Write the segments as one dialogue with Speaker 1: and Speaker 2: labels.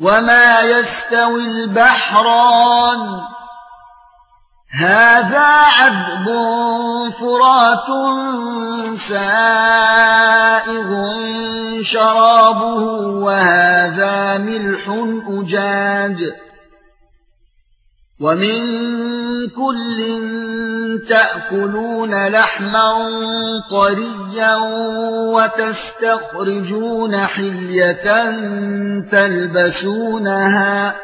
Speaker 1: وما يستوي البحران هذا عذب فرات سائغ شرابه وهذا ملح أجاج ومن كل تأكلون لحما طريا وتستخرجون حلية تلبسونها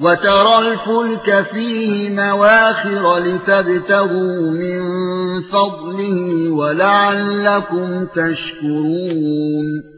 Speaker 1: وترى الفلك فيه مواخر لتبتغوا من فضله ولعلكم تشكرون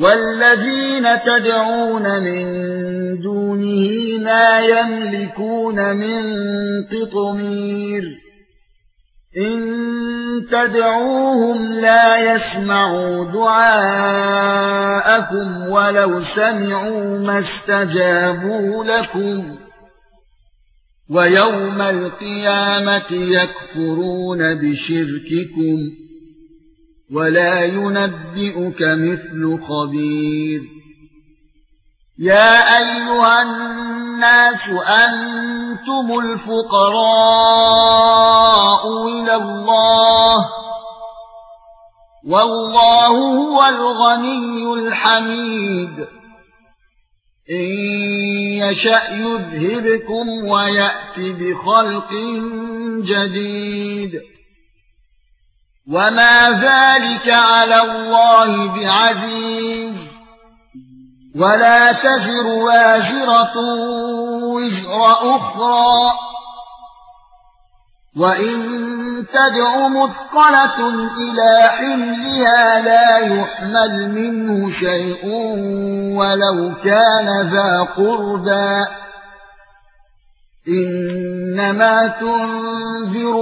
Speaker 1: والذين تدعون من دونه ما يملكون من قطمير إن تدعوهم لا يسمعوا دعاءكم ولو سمعوا ما استجابوا لكم ويوم القيامة يكفرون بشرككم ولا ينبئك مثل خبير. يا أيها الناس أنتم الفقراء إلى الله والله هو الغني الحميد. إن يشاء يذهبكم ويأتي بخلق جديد. وما ذلك على الله بعزيز ولا تزر وازرة وزر أخرى وإن تدع مثقلة إلى حملها لا يحمل منه شيء ولو كان ذا قربى انما تنذر